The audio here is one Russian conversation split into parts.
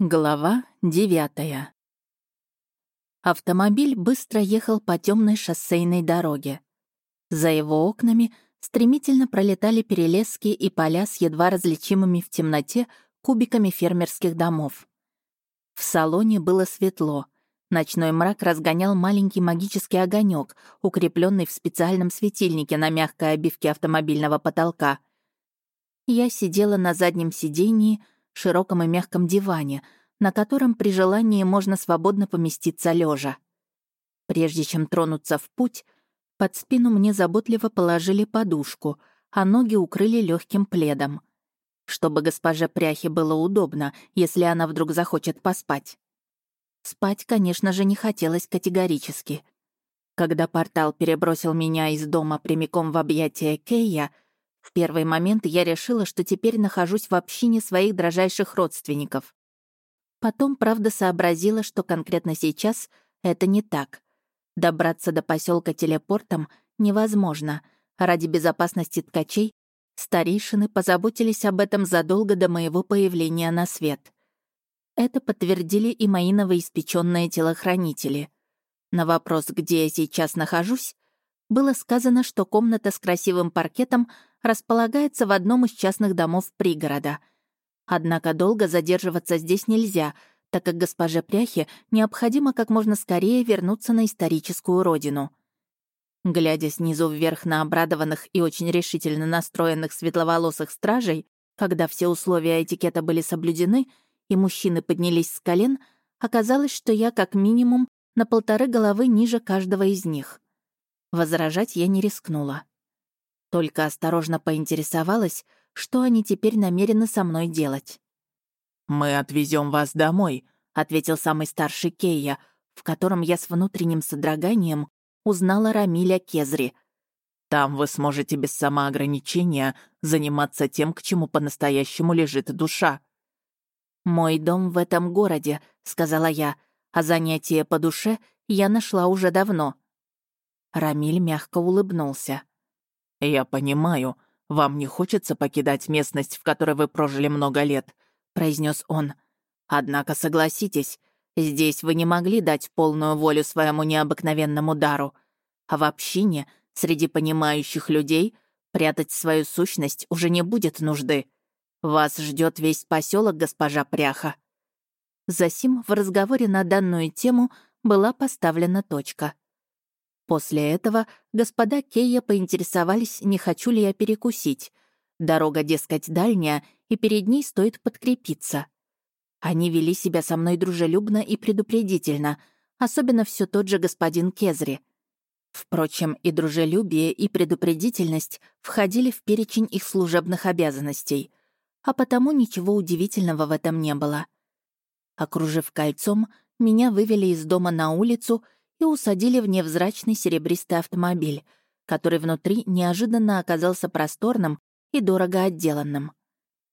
Глава девятая. Автомобиль быстро ехал по темной шоссейной дороге. За его окнами стремительно пролетали перелески и поля с едва различимыми в темноте кубиками фермерских домов. В салоне было светло. Ночной мрак разгонял маленький магический огонек, укрепленный в специальном светильнике на мягкой обивке автомобильного потолка. Я сидела на заднем сидении, широком и мягком диване, на котором при желании можно свободно поместиться лежа. Прежде чем тронуться в путь, под спину мне заботливо положили подушку, а ноги укрыли легким пледом. Чтобы госпоже Пряхе было удобно, если она вдруг захочет поспать. Спать, конечно же, не хотелось категорически. Когда портал перебросил меня из дома прямиком в объятия Кейя, в первый момент я решила, что теперь нахожусь в общине своих дрожайших родственников. Потом, правда, сообразила, что конкретно сейчас это не так. Добраться до поселка телепортом невозможно. Ради безопасности ткачей старейшины позаботились об этом задолго до моего появления на свет. Это подтвердили и мои новоиспеченные телохранители. На вопрос, где я сейчас нахожусь, было сказано, что комната с красивым паркетом располагается в одном из частных домов пригорода. Однако долго задерживаться здесь нельзя, так как госпоже Пряхе необходимо как можно скорее вернуться на историческую родину. Глядя снизу вверх на обрадованных и очень решительно настроенных светловолосых стражей, когда все условия этикета были соблюдены и мужчины поднялись с колен, оказалось, что я как минимум на полторы головы ниже каждого из них. Возражать я не рискнула. Только осторожно поинтересовалась, что они теперь намерены со мной делать. «Мы отвезем вас домой», — ответил самый старший Кейя, в котором я с внутренним содроганием узнала Рамиля Кезри. «Там вы сможете без самоограничения заниматься тем, к чему по-настоящему лежит душа». «Мой дом в этом городе», — сказала я, а занятие по душе я нашла уже давно. Рамиль мягко улыбнулся. «Я понимаю, вам не хочется покидать местность, в которой вы прожили много лет», — произнес он. «Однако согласитесь, здесь вы не могли дать полную волю своему необыкновенному дару. А в общине, среди понимающих людей, прятать свою сущность уже не будет нужды. Вас ждет весь поселок, госпожа Пряха». Засим в разговоре на данную тему была поставлена точка. После этого господа Кейя поинтересовались, не хочу ли я перекусить. Дорога, дескать, дальняя, и перед ней стоит подкрепиться. Они вели себя со мной дружелюбно и предупредительно, особенно все тот же господин Кезри. Впрочем, и дружелюбие, и предупредительность входили в перечень их служебных обязанностей, а потому ничего удивительного в этом не было. Окружив кольцом, меня вывели из дома на улицу — и усадили в невзрачный серебристый автомобиль, который внутри неожиданно оказался просторным и дорого отделанным.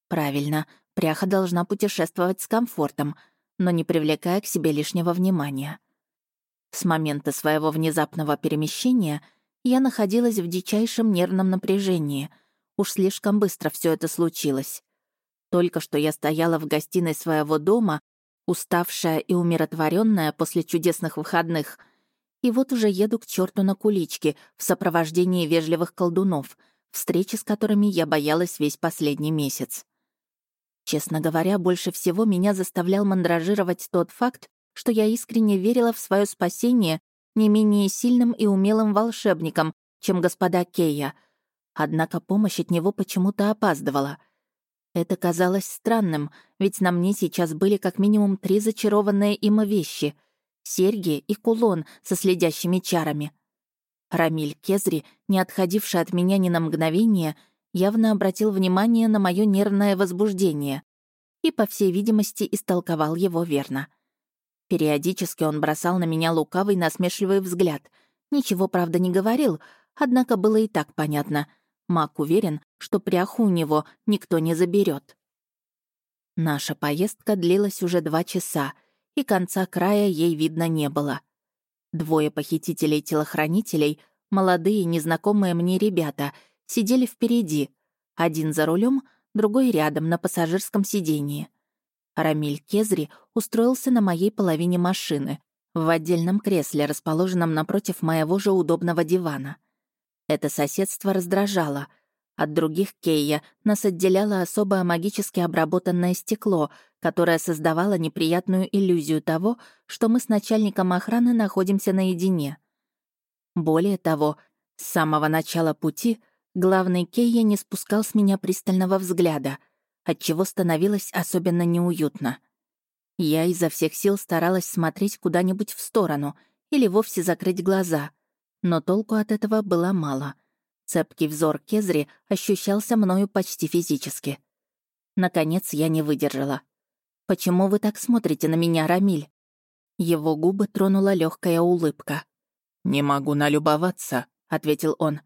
Правильно, пряха должна путешествовать с комфортом, но не привлекая к себе лишнего внимания. С момента своего внезапного перемещения я находилась в дичайшем нервном напряжении. Уж слишком быстро все это случилось. Только что я стояла в гостиной своего дома, уставшая и умиротворенная после чудесных выходных — и вот уже еду к черту на куличке в сопровождении вежливых колдунов, встречи с которыми я боялась весь последний месяц. Честно говоря, больше всего меня заставлял мандражировать тот факт, что я искренне верила в свое спасение не менее сильным и умелым волшебником, чем господа Кея. Однако помощь от него почему-то опаздывала. Это казалось странным, ведь на мне сейчас были как минимум три зачарованные им вещи — серьги и кулон со следящими чарами. Рамиль Кезри, не отходивший от меня ни на мгновение, явно обратил внимание на мое нервное возбуждение и, по всей видимости, истолковал его верно. Периодически он бросал на меня лукавый насмешливый взгляд. Ничего, правда, не говорил, однако было и так понятно. Мак уверен, что пряху у него никто не заберет. Наша поездка длилась уже два часа — и конца края ей видно не было. Двое похитителей-телохранителей, молодые, незнакомые мне ребята, сидели впереди, один за рулем, другой рядом на пассажирском сидении. Рамиль Кезри устроился на моей половине машины, в отдельном кресле, расположенном напротив моего же удобного дивана. Это соседство раздражало. От других Кейя нас отделяло особое магически обработанное стекло, которое создавало неприятную иллюзию того, что мы с начальником охраны находимся наедине. Более того, с самого начала пути главный Кейя не спускал с меня пристального взгляда, отчего становилось особенно неуютно. Я изо всех сил старалась смотреть куда-нибудь в сторону или вовсе закрыть глаза, но толку от этого было мало. Цепкий взор Кезри ощущался мною почти физически. Наконец я не выдержала. «Почему вы так смотрите на меня, Рамиль?» Его губы тронула легкая улыбка. «Не могу налюбоваться», — ответил он.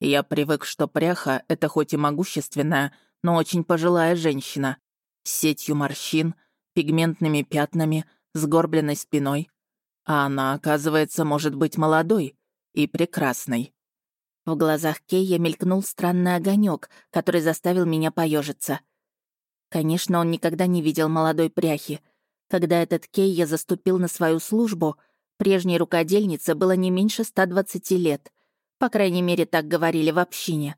«Я привык, что пряха — это хоть и могущественная, но очень пожилая женщина, с сетью морщин, пигментными пятнами, сгорбленной спиной. А она, оказывается, может быть молодой и прекрасной». В глазах Кейя мелькнул странный огонек, который заставил меня поежиться. Конечно, он никогда не видел молодой пряхи. Когда этот Кейя заступил на свою службу, прежней рукодельнице было не меньше 120 лет. По крайней мере, так говорили в общине.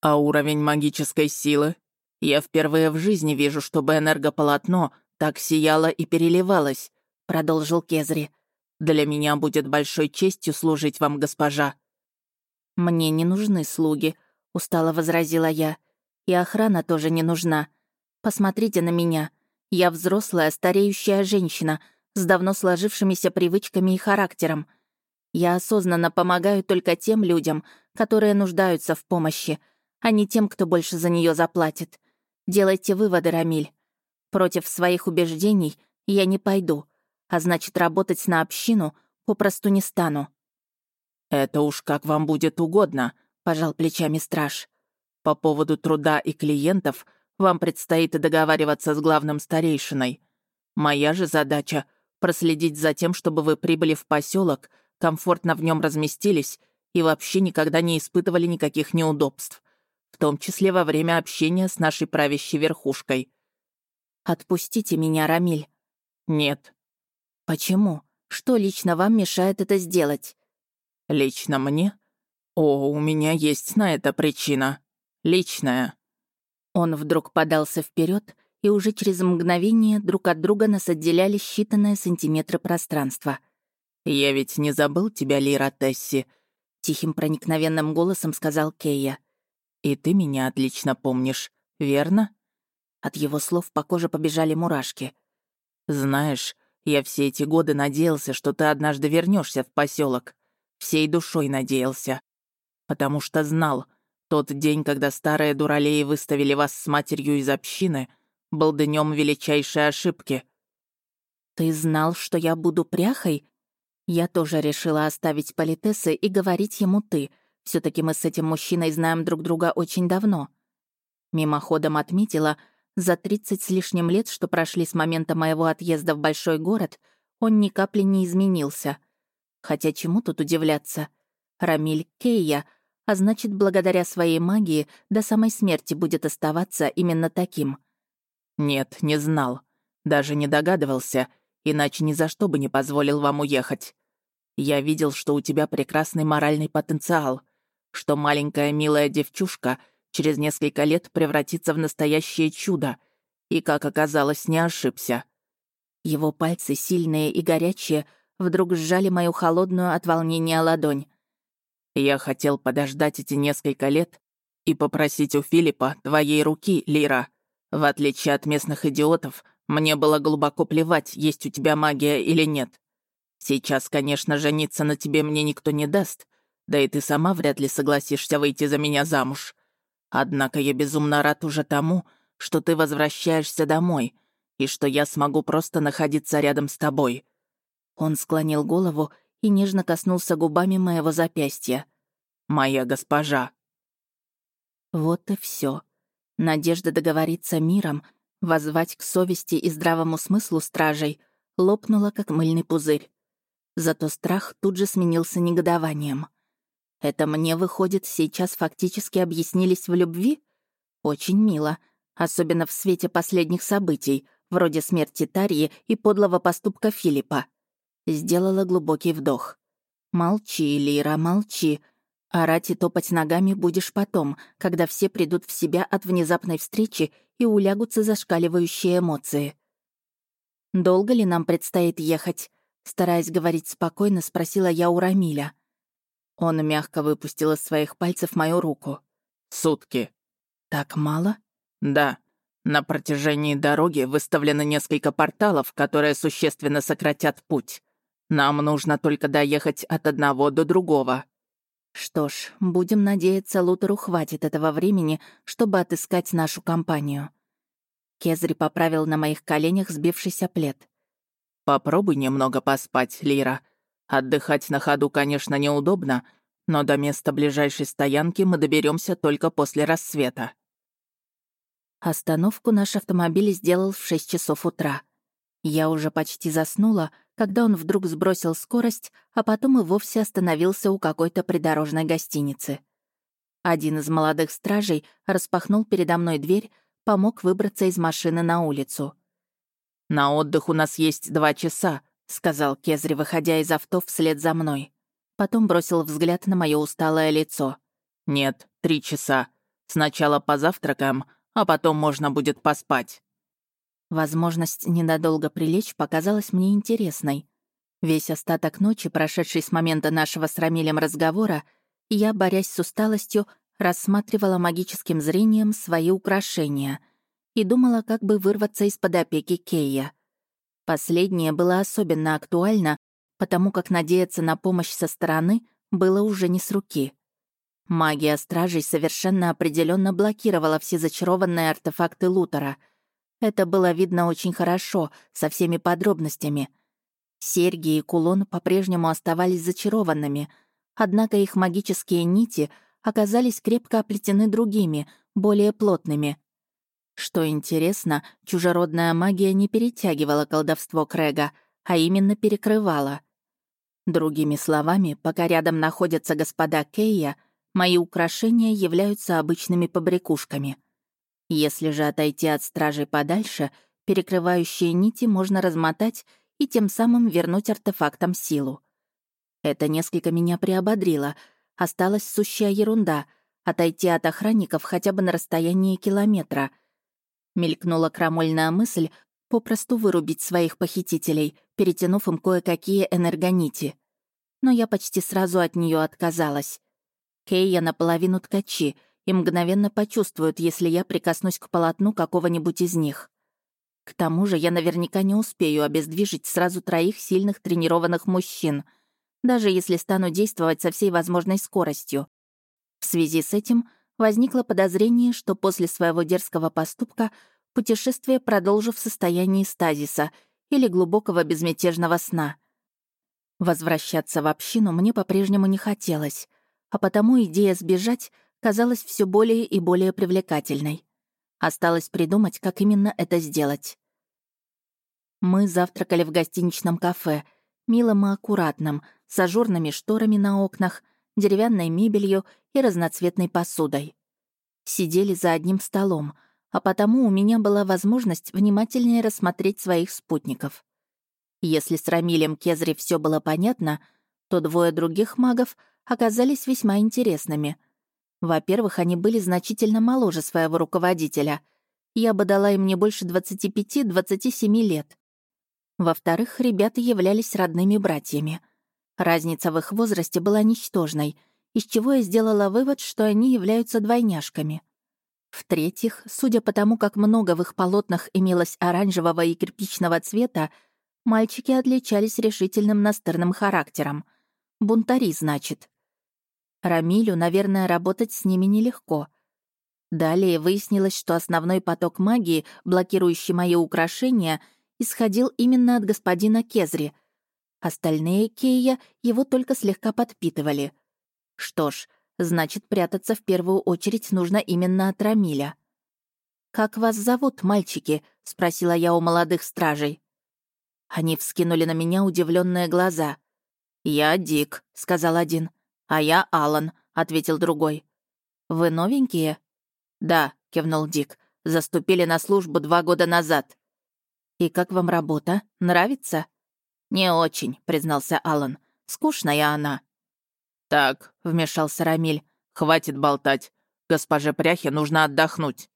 «А уровень магической силы? Я впервые в жизни вижу, чтобы энергополотно так сияло и переливалось», — продолжил Кезри. «Для меня будет большой честью служить вам, госпожа». «Мне не нужны слуги», — устало возразила я. «И охрана тоже не нужна. Посмотрите на меня. Я взрослая, стареющая женщина с давно сложившимися привычками и характером. Я осознанно помогаю только тем людям, которые нуждаются в помощи, а не тем, кто больше за нее заплатит. Делайте выводы, Рамиль. Против своих убеждений я не пойду, а значит, работать на общину попросту не стану». «Это уж как вам будет угодно», — пожал плечами страж. «По поводу труда и клиентов вам предстоит договариваться с главным старейшиной. Моя же задача — проследить за тем, чтобы вы прибыли в поселок, комфортно в нем разместились и вообще никогда не испытывали никаких неудобств, в том числе во время общения с нашей правящей верхушкой». «Отпустите меня, Рамиль». «Нет». «Почему? Что лично вам мешает это сделать?» «Лично мне? О, у меня есть на это причина. Личная». Он вдруг подался вперед, и уже через мгновение друг от друга нас отделяли считанные сантиметры пространства. «Я ведь не забыл тебя, Лира Тесси», — тихим проникновенным голосом сказал Кейя. «И ты меня отлично помнишь, верно?» От его слов по коже побежали мурашки. «Знаешь, я все эти годы надеялся, что ты однажды вернешься в поселок всей душой надеялся. Потому что знал, тот день, когда старые дуралеи выставили вас с матерью из общины, был днем величайшей ошибки. «Ты знал, что я буду пряхой?» Я тоже решила оставить политесы и говорить ему «ты». все таки мы с этим мужчиной знаем друг друга очень давно. Мимоходом отметила, за 30 с лишним лет, что прошли с момента моего отъезда в большой город, он ни капли не изменился — Хотя чему тут удивляться? Рамиль Кейя, а значит, благодаря своей магии до самой смерти будет оставаться именно таким. Нет, не знал. Даже не догадывался, иначе ни за что бы не позволил вам уехать. Я видел, что у тебя прекрасный моральный потенциал, что маленькая милая девчушка через несколько лет превратится в настоящее чудо, и, как оказалось, не ошибся. Его пальцы, сильные и горячие, вдруг сжали мою холодную от волнения ладонь. «Я хотел подождать эти несколько лет и попросить у Филиппа твоей руки, Лира. В отличие от местных идиотов, мне было глубоко плевать, есть у тебя магия или нет. Сейчас, конечно, жениться на тебе мне никто не даст, да и ты сама вряд ли согласишься выйти за меня замуж. Однако я безумно рад уже тому, что ты возвращаешься домой, и что я смогу просто находиться рядом с тобой. Он склонил голову и нежно коснулся губами моего запястья. «Моя госпожа». Вот и все. Надежда договориться миром, воззвать к совести и здравому смыслу стражей, лопнула, как мыльный пузырь. Зато страх тут же сменился негодованием. Это мне, выходит, сейчас фактически объяснились в любви? Очень мило. особенно в свете последних событий, вроде смерти Тарьи и подлого поступка Филиппа. Сделала глубокий вдох. «Молчи, Лира, молчи. Орать и топать ногами будешь потом, когда все придут в себя от внезапной встречи и улягутся зашкаливающие эмоции. «Долго ли нам предстоит ехать?» Стараясь говорить спокойно, спросила я у Рамиля. Он мягко выпустил из своих пальцев мою руку. «Сутки». «Так мало?» «Да. На протяжении дороги выставлено несколько порталов, которые существенно сократят путь. Нам нужно только доехать от одного до другого». Что ж, будем надеяться, Лутеру хватит этого времени, чтобы отыскать нашу компанию. Кезри поправил на моих коленях сбившийся плед. «Попробуй немного поспать, Лира. Отдыхать на ходу, конечно, неудобно, но до места ближайшей стоянки мы доберемся только после рассвета». Остановку наш автомобиль сделал в 6 часов утра. Я уже почти заснула, когда он вдруг сбросил скорость, а потом и вовсе остановился у какой-то придорожной гостиницы. Один из молодых стражей распахнул передо мной дверь, помог выбраться из машины на улицу. «На отдых у нас есть два часа», — сказал Кезри, выходя из авто вслед за мной. Потом бросил взгляд на мое усталое лицо. «Нет, три часа. Сначала позавтракаем, а потом можно будет поспать». Возможность ненадолго прилечь показалась мне интересной. Весь остаток ночи, прошедший с момента нашего с Рамилем разговора, я, борясь с усталостью, рассматривала магическим зрением свои украшения и думала, как бы вырваться из-под опеки Кейя. Последнее было особенно актуально, потому как надеяться на помощь со стороны было уже не с руки. Магия стражей совершенно определенно блокировала все зачарованные артефакты Лутера — это было видно очень хорошо, со всеми подробностями. Серьги и кулон по-прежнему оставались зачарованными, однако их магические нити оказались крепко оплетены другими, более плотными. Что интересно, чужеродная магия не перетягивала колдовство Крэга, а именно перекрывала. Другими словами, пока рядом находятся господа Кейя, мои украшения являются обычными побрякушками — если же отойти от стражей подальше, перекрывающие нити можно размотать и тем самым вернуть артефактам силу. Это несколько меня приободрило. Осталась сущая ерунда — отойти от охранников хотя бы на расстоянии километра. Мелькнула крамольная мысль попросту вырубить своих похитителей, перетянув им кое-какие энергонити. Но я почти сразу от нее отказалась. Кейя наполовину ткачи — и мгновенно почувствуют, если я прикоснусь к полотну какого-нибудь из них. К тому же я наверняка не успею обездвижить сразу троих сильных тренированных мужчин, даже если стану действовать со всей возможной скоростью. В связи с этим возникло подозрение, что после своего дерзкого поступка путешествие продолжу в состоянии стазиса или глубокого безмятежного сна. Возвращаться в общину мне по-прежнему не хотелось, а потому идея сбежать казалась все более и более привлекательной. Осталось придумать, как именно это сделать. Мы завтракали в гостиничном кафе, милом и аккуратном, с ажурными шторами на окнах, деревянной мебелью и разноцветной посудой. Сидели за одним столом, а потому у меня была возможность внимательнее рассмотреть своих спутников. Если с Рамилем Кезри все было понятно, то двое других магов оказались весьма интересными — во-первых, они были значительно моложе своего руководителя. Я бы дала им не больше 25-27 лет. Во-вторых, ребята являлись родными братьями. Разница в их возрасте была ничтожной, из чего я сделала вывод, что они являются двойняшками. В-третьих, судя по тому, как много в их полотнах имелось оранжевого и кирпичного цвета, мальчики отличались решительным настырным характером. Бунтари, значит. Рамилю, наверное, работать с ними нелегко. Далее выяснилось, что основной поток магии, блокирующий мои украшения, исходил именно от господина Кезри. Остальные Кейя его только слегка подпитывали. Что ж, значит, прятаться в первую очередь нужно именно от Рамиля. «Как вас зовут, мальчики?» — спросила я у молодых стражей. Они вскинули на меня удивленные глаза. «Я Дик», — сказал один. «А я Алан», — ответил другой. «Вы новенькие?» «Да», — кивнул Дик. Заступили на службу два года назад». «И как вам работа? Нравится?» «Не очень», — признался Алан. «Скучная она». «Так», — вмешался Рамиль, — «хватит болтать. Госпоже Пряхе нужно отдохнуть».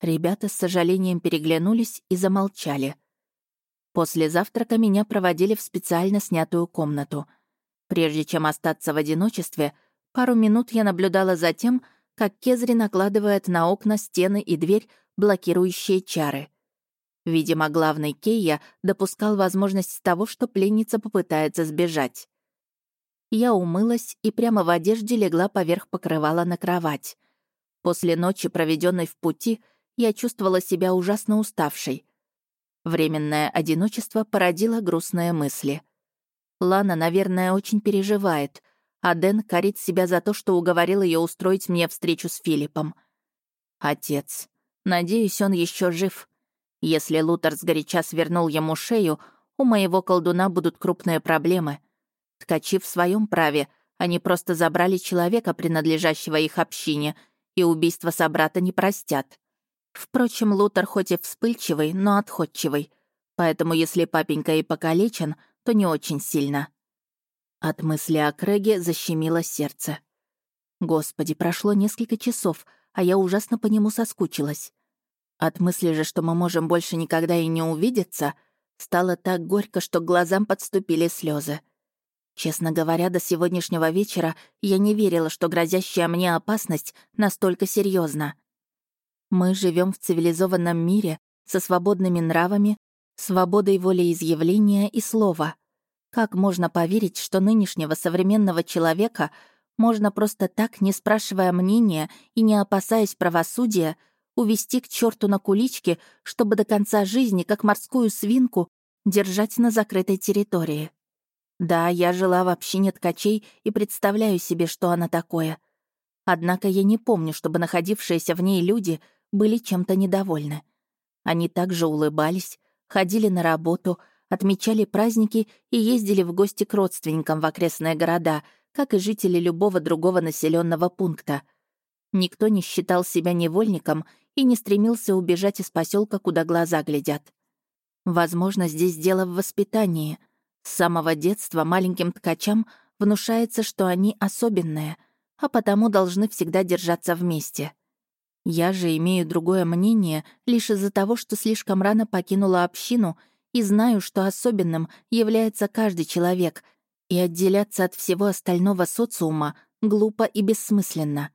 Ребята с сожалением переглянулись и замолчали. После завтрака меня проводили в специально снятую комнату. Прежде чем остаться в одиночестве, пару минут я наблюдала за тем, как Кезри накладывает на окна, стены и дверь блокирующие чары. Видимо, главный Кейя допускал возможность того, что пленница попытается сбежать. Я умылась и прямо в одежде легла поверх покрывала на кровать. После ночи, проведенной в пути, я чувствовала себя ужасно уставшей. Временное одиночество породило грустные мысли. Лана, наверное, очень переживает, а Дэн корит себя за то, что уговорил ее устроить мне встречу с Филиппом. Отец. Надеюсь, он еще жив. Если Лутер сгоряча свернул ему шею, у моего колдуна будут крупные проблемы. Ткачи в своем праве, они просто забрали человека, принадлежащего их общине, и убийство собрата не простят. Впрочем, Лутер хоть и вспыльчивый, но отходчивый, поэтому если папенька и покалечен, то не очень сильно. От мысли о Крэге защемило сердце. Господи, прошло несколько часов, а я ужасно по нему соскучилась. От мысли же, что мы можем больше никогда и не увидеться, стало так горько, что к глазам подступили слезы. Честно говоря, до сегодняшнего вечера я не верила, что грозящая мне опасность настолько серьезна. Мы живем в цивилизованном мире со свободными нравами, свободой волеизъявления и слова. Как можно поверить, что нынешнего современного человека можно просто так, не спрашивая мнения и не опасаясь правосудия, увести к черту на куличке, чтобы до конца жизни, как морскую свинку, держать на закрытой территории? Да, я жила в общине ткачей и представляю себе, что она такое. Однако я не помню, чтобы находившиеся в ней люди были чем-то недовольны. Они также улыбались, ходили на работу, отмечали праздники и ездили в гости к родственникам в окрестные города, как и жители любого другого населенного пункта. Никто не считал себя невольником и не стремился убежать из поселка, куда глаза глядят. Возможно, здесь дело в воспитании — с самого детства маленьким ткачам внушается, что они особенные, а потому должны всегда держаться вместе. Я же имею другое мнение лишь из-за того, что слишком рано покинула общину и знаю, что особенным является каждый человек, и отделяться от всего остального социума глупо и бессмысленно.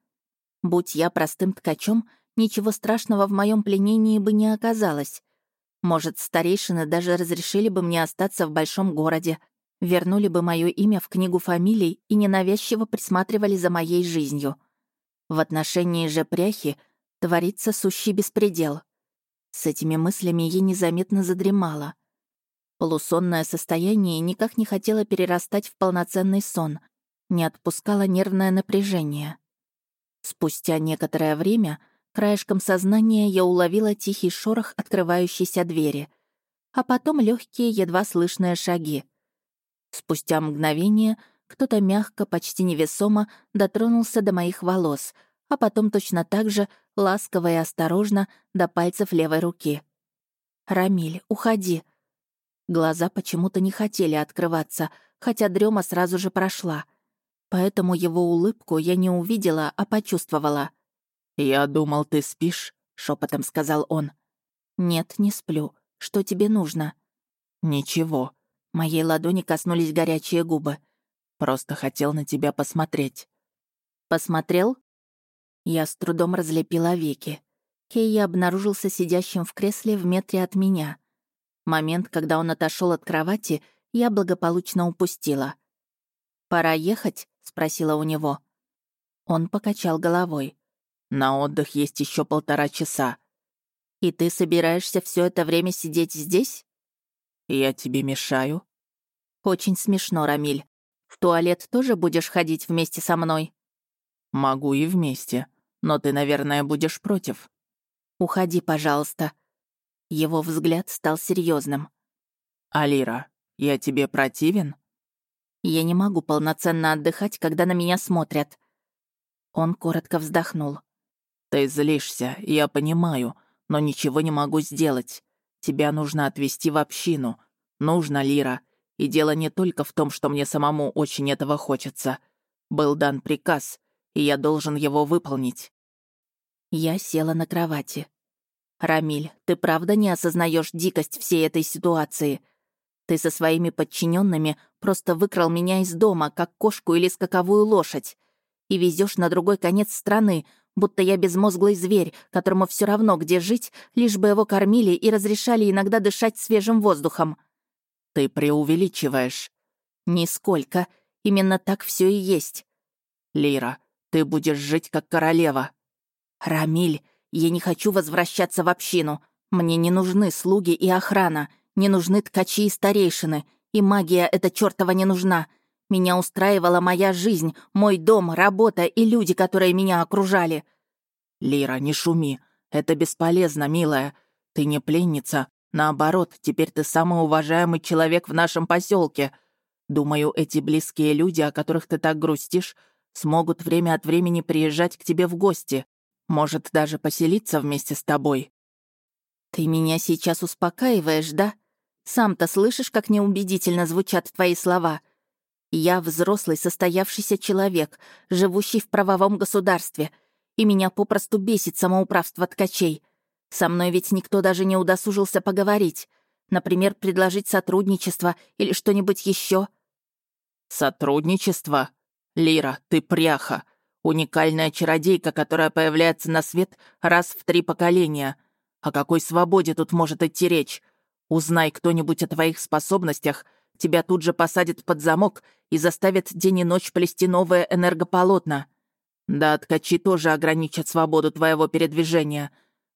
Будь я простым ткачом, ничего страшного в моем пленении бы не оказалось. Может, старейшины даже разрешили бы мне остаться в большом городе, вернули бы мое имя в книгу фамилий и ненавязчиво присматривали за моей жизнью. В отношении же пряхи творится сущий беспредел. С этими мыслями я незаметно задремала. Полусонное состояние никак не хотело перерастать в полноценный сон, не отпускало нервное напряжение. Спустя некоторое время Краешком сознания я уловила тихий шорох открывающейся двери, а потом легкие, едва слышные шаги. Спустя мгновение кто-то мягко, почти невесомо дотронулся до моих волос, а потом точно так же, ласково и осторожно, до пальцев левой руки. «Рамиль, уходи!» Глаза почему-то не хотели открываться, хотя дрема сразу же прошла. Поэтому его улыбку я не увидела, а почувствовала — «Я думал, ты спишь», — шепотом сказал он. «Нет, не сплю. Что тебе нужно?» «Ничего». Моей ладони коснулись горячие губы. «Просто хотел на тебя посмотреть». «Посмотрел?» Я с трудом разлепила веки. Кей обнаружился сидящим в кресле в метре от меня. Момент, когда он отошел от кровати, я благополучно упустила. «Пора ехать?» — спросила у него. Он покачал головой. На отдых есть еще полтора часа. И ты собираешься все это время сидеть здесь? Я тебе мешаю? Очень смешно, Рамиль. В туалет тоже будешь ходить вместе со мной? Могу и вместе, но ты, наверное, будешь против. Уходи, пожалуйста. Его взгляд стал серьезным. Алира, я тебе противен? Я не могу полноценно отдыхать, когда на меня смотрят. Он коротко вздохнул. «Ты злишься, я понимаю, но ничего не могу сделать. Тебя нужно отвезти в общину. Нужно, Лира. И дело не только в том, что мне самому очень этого хочется. Был дан приказ, и я должен его выполнить». Я села на кровати. «Рамиль, ты правда не осознаешь дикость всей этой ситуации? Ты со своими подчиненными просто выкрал меня из дома, как кошку или скаковую лошадь, и везешь на другой конец страны, будто я безмозглый зверь, которому все равно, где жить, лишь бы его кормили и разрешали иногда дышать свежим воздухом. Ты преувеличиваешь. Нисколько. Именно так все и есть. Лира, ты будешь жить как королева. Рамиль, я не хочу возвращаться в общину. Мне не нужны слуги и охрана, не нужны ткачи и старейшины, и магия эта чертова не нужна. Меня устраивала моя жизнь, мой дом, работа и люди, которые меня окружали. Лира, не шуми. Это бесполезно, милая. Ты не пленница. Наоборот, теперь ты самый уважаемый человек в нашем поселке. Думаю, эти близкие люди, о которых ты так грустишь, смогут время от времени приезжать к тебе в гости. Может, даже поселиться вместе с тобой. Ты меня сейчас успокаиваешь, да? Сам-то слышишь, как неубедительно звучат твои слова. Я взрослый состоявшийся человек, живущий в правовом государстве, и меня попросту бесит самоуправство ткачей. Со мной ведь никто даже не удосужился поговорить. Например, предложить сотрудничество или что-нибудь еще. «Сотрудничество? Лира, ты пряха. Уникальная чародейка, которая появляется на свет раз в три поколения. О какой свободе тут может идти речь? Узнай кто-нибудь о твоих способностях — Тебя тут же посадят под замок и заставят день и ночь плести новое энергополотно. Да, ткачи тоже ограничат свободу твоего передвижения.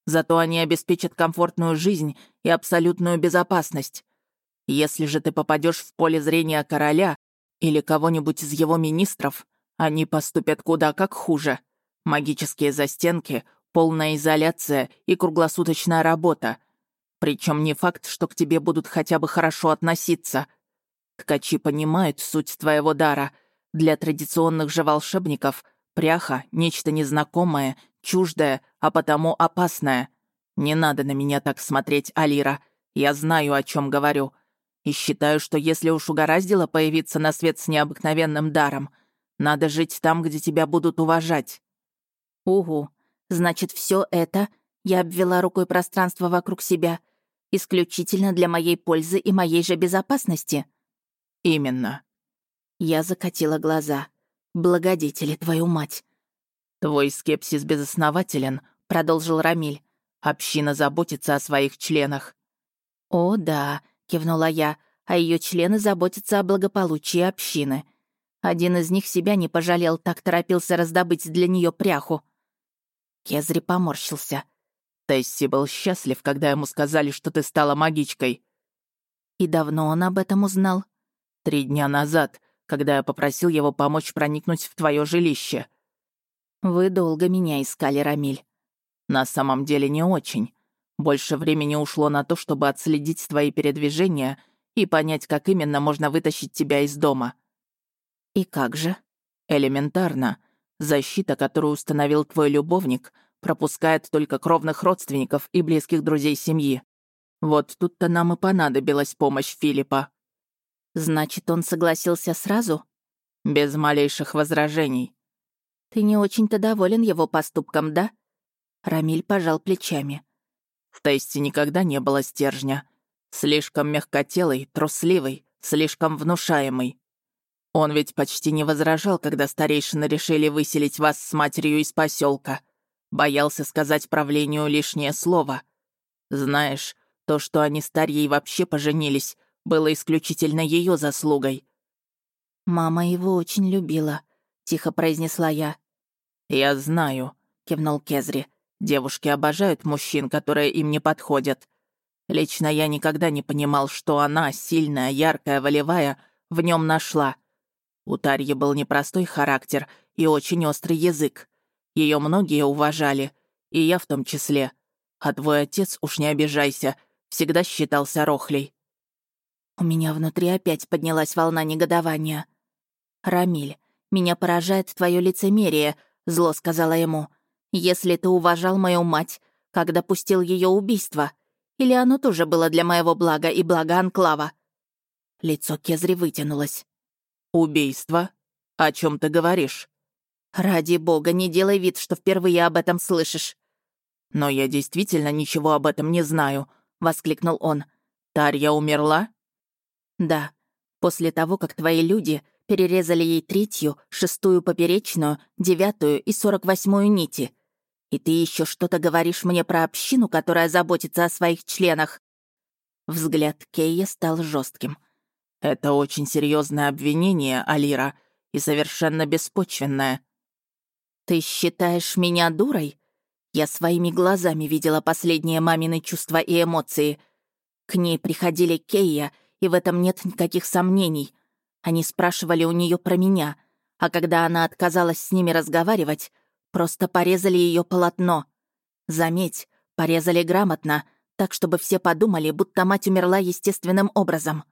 Зато они обеспечат комфортную жизнь и абсолютную безопасность. Если же ты попадешь в поле зрения короля или кого-нибудь из его министров, они поступят куда как хуже. Магические застенки, полная изоляция и круглосуточная работа. Причем не факт, что к тебе будут хотя бы хорошо относиться. Ткачи понимают суть твоего дара. Для традиционных же волшебников пряха — нечто незнакомое, чуждое, а потому опасное. Не надо на меня так смотреть, Алира. Я знаю, о чем говорю. И считаю, что если уж угораздило появиться на свет с необыкновенным даром, надо жить там, где тебя будут уважать. Угу. Значит, все это я обвела рукой пространство вокруг себя исключительно для моей пользы и моей же безопасности. «Именно». Я закатила глаза. «Благодетели, твою мать!» «Твой скепсис безоснователен», — продолжил Рамиль. «Община заботится о своих членах». «О, да», — кивнула я, «а ее члены заботятся о благополучии общины». Один из них себя не пожалел, так торопился раздобыть для нее пряху. Кезри поморщился. Тесси был счастлив, когда ему сказали, что ты стала магичкой. И давно он об этом узнал? Три дня назад, когда я попросил его помочь проникнуть в твое жилище». «Вы долго меня искали, Рамиль». «На самом деле не очень. Больше времени ушло на то, чтобы отследить твои передвижения и понять, как именно можно вытащить тебя из дома». «И как же?» «Элементарно. Защита, которую установил твой любовник, пропускает только кровных родственников и близких друзей семьи. Вот тут-то нам и понадобилась помощь Филиппа». Значит, он согласился сразу? Без малейших возражений. Ты не очень-то доволен его поступком, да? Рамиль пожал плечами. В тесте никогда не было стержня. Слишком мягкотелый, трусливый, слишком внушаемый. Он ведь почти не возражал, когда старейшины решили выселить вас с матерью из поселка. Боялся сказать правлению лишнее слово. Знаешь, то, что они с Тарьей вообще поженились, было исключительно ее заслугой. «Мама его очень любила», — тихо произнесла я. «Я знаю», — кивнул Кезри. «Девушки обожают мужчин, которые им не подходят. Лично я никогда не понимал, что она, сильная, яркая, волевая, в нем нашла. У Тарьи был непростой характер и очень острый язык. Ее многие уважали, и я в том числе. А твой отец, уж не обижайся, всегда считался рохлей. У меня внутри опять поднялась волна негодования. «Рамиль, меня поражает твое лицемерие», — зло сказала ему. Если ты уважал мою мать, как допустил ее убийство? Или оно тоже было для моего блага и блага Анклава?» Лицо Кезри вытянулось. «Убийство? О чем ты говоришь?» «Ради бога, не делай вид, что впервые об этом слышишь». «Но я действительно ничего об этом не знаю», — воскликнул он. «Тарья умерла?» «Да. После того, как твои люди перерезали ей третью, шестую поперечную, девятую и сорок восьмую нити. И ты еще что-то говоришь мне про общину, которая заботится о своих членах?» Взгляд Кейя стал жестким. «Это очень серьезное обвинение, Алира, и совершенно беспочвенное». «Ты считаешь меня дурой?» Я своими глазами видела последние мамины чувства и эмоции. К ней приходили Кейя, и в этом нет никаких сомнений. Они спрашивали у нее про меня, а когда она отказалась с ними разговаривать, просто порезали ее полотно. Заметь, порезали грамотно, так, чтобы все подумали, будто мать умерла естественным образом.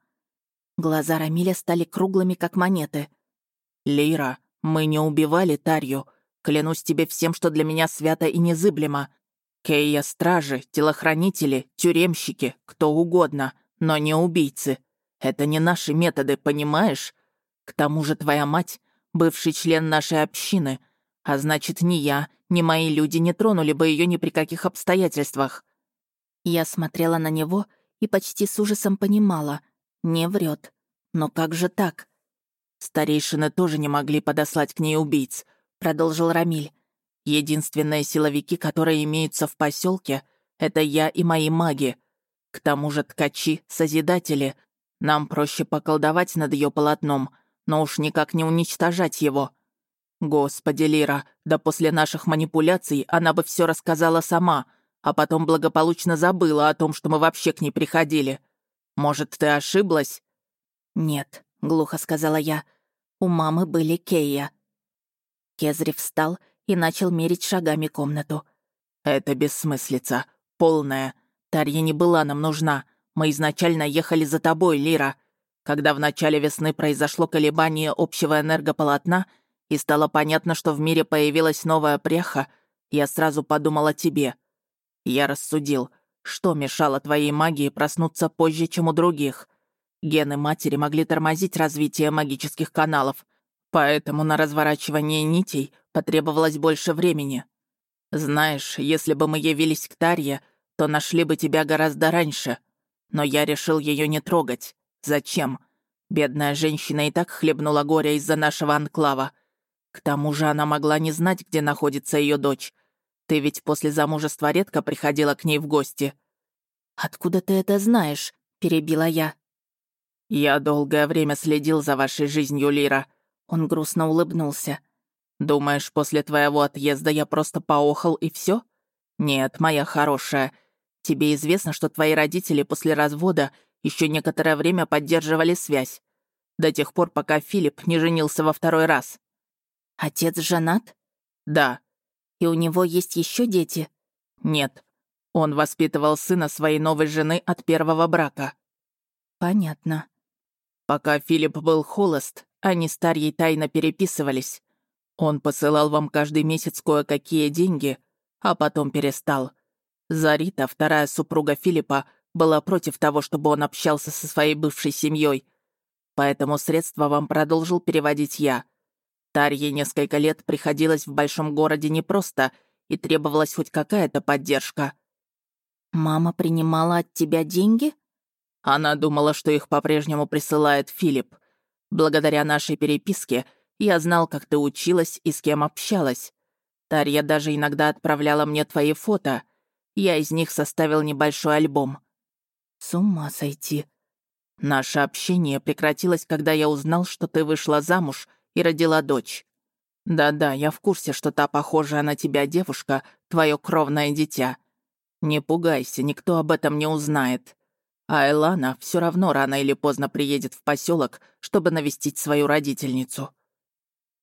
Глаза Рамиля стали круглыми, как монеты. «Лира, мы не убивали Тарью. Клянусь тебе всем, что для меня свято и незыблемо. Кейя — стражи, телохранители, тюремщики, кто угодно, но не убийцы. Это не наши методы, понимаешь? К тому же твоя мать — бывший член нашей общины, а значит, ни я, ни мои люди не тронули бы ее ни при каких обстоятельствах». Я смотрела на него и почти с ужасом понимала. Не врет. Но как же так? Старейшины тоже не могли подослать к ней убийц продолжил Рамиль. «Единственные силовики, которые имеются в поселке, это я и мои маги. К тому же ткачи, созидатели. Нам проще поколдовать над ее полотном, но уж никак не уничтожать его. Господи, Лира, да после наших манипуляций она бы все рассказала сама, а потом благополучно забыла о том, что мы вообще к ней приходили. Может, ты ошиблась?» «Нет», — глухо сказала я. «У мамы были Кейя. Кезри встал и начал мерить шагами комнату. «Это бессмыслица. Полная. Тарья не была нам нужна. Мы изначально ехали за тобой, Лира. Когда в начале весны произошло колебание общего энергополотна, и стало понятно, что в мире появилась новая пряха, я сразу подумал о тебе. Я рассудил, что мешало твоей магии проснуться позже, чем у других. Гены матери могли тормозить развитие магических каналов, Поэтому на разворачивание нитей потребовалось больше времени. Знаешь, если бы мы явились к Тарье, то нашли бы тебя гораздо раньше. Но я решил ее не трогать. Зачем? Бедная женщина и так хлебнула горя из-за нашего анклава. К тому же она могла не знать, где находится ее дочь. Ты ведь после замужества редко приходила к ней в гости. «Откуда ты это знаешь?» — перебила я. «Я долгое время следил за вашей жизнью, Лира. Он грустно улыбнулся. «Думаешь, после твоего отъезда я просто поохал и все? Нет, моя хорошая. Тебе известно, что твои родители после развода еще некоторое время поддерживали связь. До тех пор, пока Филипп не женился во второй раз». «Отец женат?» «Да». «И у него есть еще дети?» «Нет. Он воспитывал сына своей новой жены от первого брака». «Понятно». Пока Филипп был холост, они с Тарьей тайно переписывались. Он посылал вам каждый месяц кое-какие деньги, а потом перестал. Зарита, вторая супруга Филиппа, была против того, чтобы он общался со своей бывшей семьей. Поэтому средства вам продолжил переводить я. Тарье несколько лет приходилось в большом городе непросто, и требовалась хоть какая-то поддержка. «Мама принимала от тебя деньги?» Она думала, что их по-прежнему присылает Филипп. Благодаря нашей переписке я знал, как ты училась и с кем общалась. Тарья даже иногда отправляла мне твои фото. Я из них составил небольшой альбом». «С ума сойти». «Наше общение прекратилось, когда я узнал, что ты вышла замуж и родила дочь. Да-да, я в курсе, что та похожая на тебя девушка — твое кровное дитя. Не пугайся, никто об этом не узнает. А Элана все равно рано или поздно приедет в поселок, чтобы навестить свою родительницу.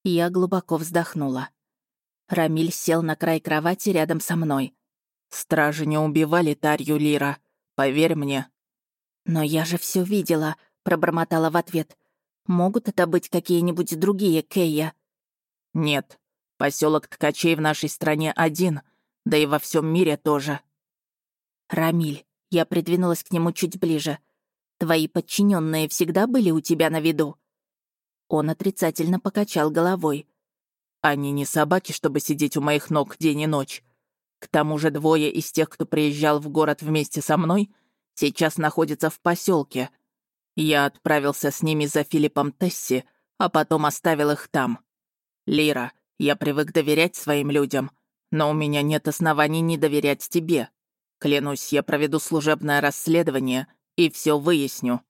Я глубоко вздохнула. Рамиль сел на край кровати рядом со мной. «Стражи не убивали Тарью Лира. Поверь мне». «Но я же все видела», — пробормотала в ответ. «Могут это быть какие-нибудь другие Кейя?» «Нет. Поселок ткачей в нашей стране один, да и во всем мире тоже. Рамиль, я придвинулась к нему чуть ближе. Твои подчиненные всегда были у тебя на виду? Он отрицательно покачал головой. Они не собаки, чтобы сидеть у моих ног день и ночь. К тому же двое из тех, кто приезжал в город вместе со мной, сейчас находятся в поселке. Я отправился с ними за Филиппом Тесси, а потом оставил их там. Лира, я привык доверять своим людям, но у меня нет оснований не доверять тебе. Клянусь, я проведу служебное расследование и все выясню».